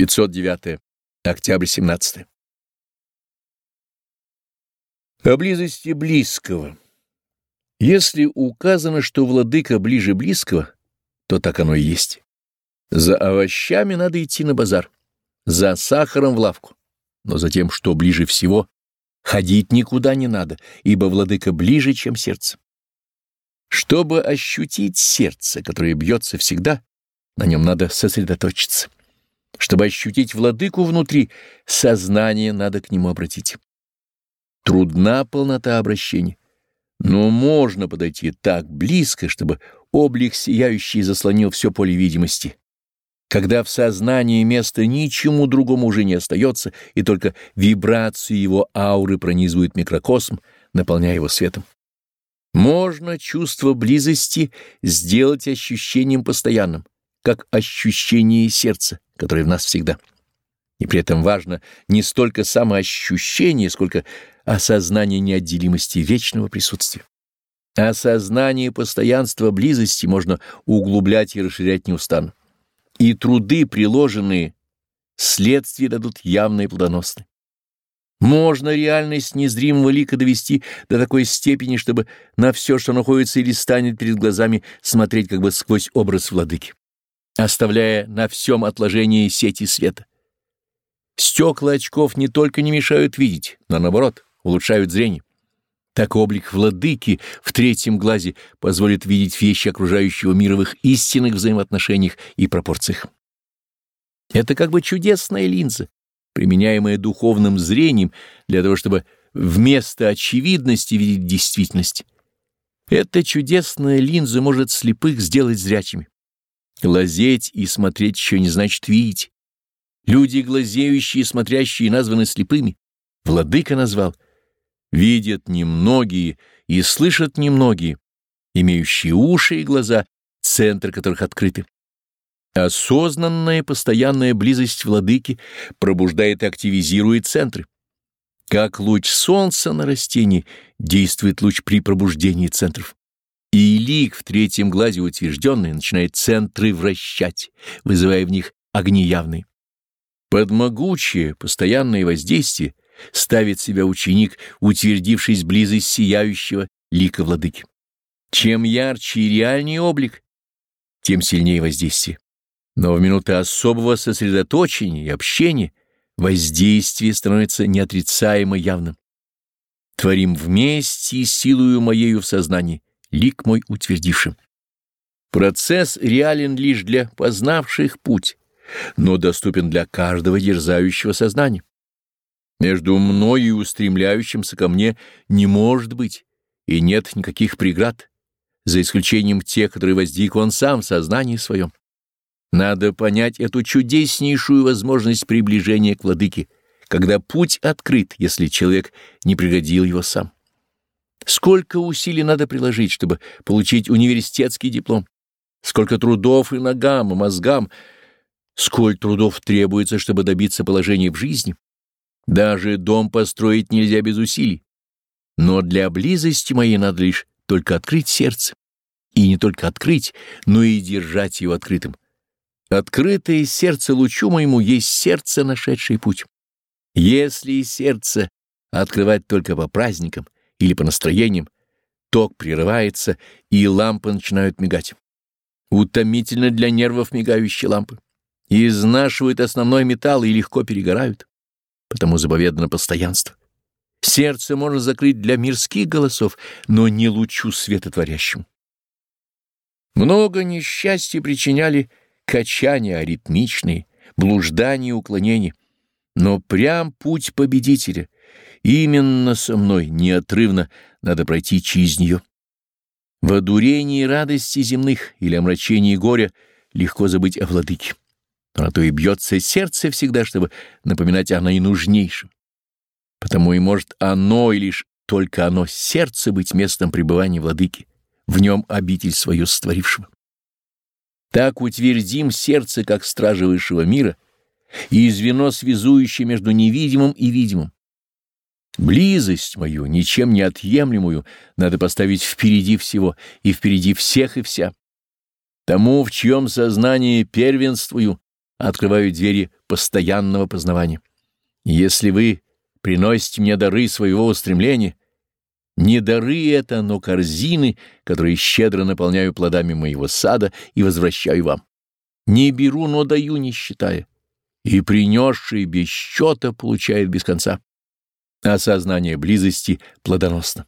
509. Октябрь 17. О близости близкого. Если указано, что владыка ближе близкого, то так оно и есть. За овощами надо идти на базар, за сахаром в лавку, но за тем, что ближе всего, ходить никуда не надо, ибо владыка ближе, чем сердце. Чтобы ощутить сердце, которое бьется всегда, на нем надо сосредоточиться. Чтобы ощутить владыку внутри, сознание надо к нему обратить. Трудна полнота обращения, но можно подойти так близко, чтобы облик сияющий заслонил все поле видимости. Когда в сознании места ничему другому уже не остается, и только вибрации его ауры пронизывают микрокосм, наполняя его светом. Можно чувство близости сделать ощущением постоянным, как ощущение сердца, которое в нас всегда. И при этом важно не столько самоощущение, сколько осознание неотделимости вечного присутствия. Осознание постоянства близости можно углублять и расширять неустанно. И труды, приложенные, следствия дадут явно и плодоносны. Можно реальность незримого лика довести до такой степени, чтобы на все, что находится или станет перед глазами, смотреть как бы сквозь образ владыки оставляя на всем отложении сети света. Стекла очков не только не мешают видеть, но наоборот, улучшают зрение. Так облик владыки в третьем глазе позволит видеть вещи окружающего мира в их истинных взаимоотношениях и пропорциях. Это как бы чудесная линза, применяемая духовным зрением для того, чтобы вместо очевидности видеть действительность. Эта чудесная линза может слепых сделать зрячими. Глазеть и смотреть еще не значит видеть. Люди, глазеющие и смотрящие, названы слепыми. Владыка назвал. Видят немногие и слышат немногие, имеющие уши и глаза, центр которых открыты. Осознанная постоянная близость владыки пробуждает и активизирует центры. Как луч солнца на растении действует луч при пробуждении центров. И лик в третьем глазе утвержденный начинает центры вращать, вызывая в них огни явные. Под могучее, постоянное воздействие ставит себя ученик, утвердившись близость сияющего лика владыки. Чем ярче и реальнее облик, тем сильнее воздействие. Но в минуты особого сосредоточения и общения воздействие становится неотрицаемо явным. Творим вместе и силою моею в сознании, лик мой утвердившим. Процесс реален лишь для познавших путь, но доступен для каждого дерзающего сознания. Между мною и устремляющимся ко мне не может быть и нет никаких преград, за исключением тех, которые воздвиг он сам в сознании своем. Надо понять эту чудеснейшую возможность приближения к владыке, когда путь открыт, если человек не пригодил его сам. Сколько усилий надо приложить, чтобы получить университетский диплом? Сколько трудов и ногам, и мозгам? Сколько трудов требуется, чтобы добиться положения в жизни? Даже дом построить нельзя без усилий. Но для близости моей надо лишь только открыть сердце. И не только открыть, но и держать его открытым. Открытое сердце лучу моему есть сердце, нашедшее путь. Если сердце открывать только по праздникам — или по настроениям, ток прерывается, и лампы начинают мигать. Утомительно для нервов мигающие лампы. Изнашивают основной металл и легко перегорают. Потому заповедано постоянство. Сердце можно закрыть для мирских голосов, но не лучу светотворящему. Много несчастья причиняли качания аритмичные, блуждания и уклонения, но прям путь победителя — Именно со мной неотрывно надо пройти через нее. В одурении радости земных или омрачении горя легко забыть о владыке. Но на то и бьется сердце всегда, чтобы напоминать о наинужнейшем. Потому и может оно, и лишь только оно, сердце быть местом пребывания владыки, в нем обитель свою створившего. Так утвердим сердце, как стражи высшего мира, и звено, связующее между невидимым и видимым, Близость мою, ничем не отъемлемую, надо поставить впереди всего и впереди всех и вся. Тому, в чьем сознании первенствую, открываю двери постоянного познавания. Если вы приносите мне дары своего устремления, не дары это, но корзины, которые щедро наполняю плодами моего сада и возвращаю вам. Не беру, но даю, не считая. И принесший без счета получает без конца. Осознание близости плодоносно.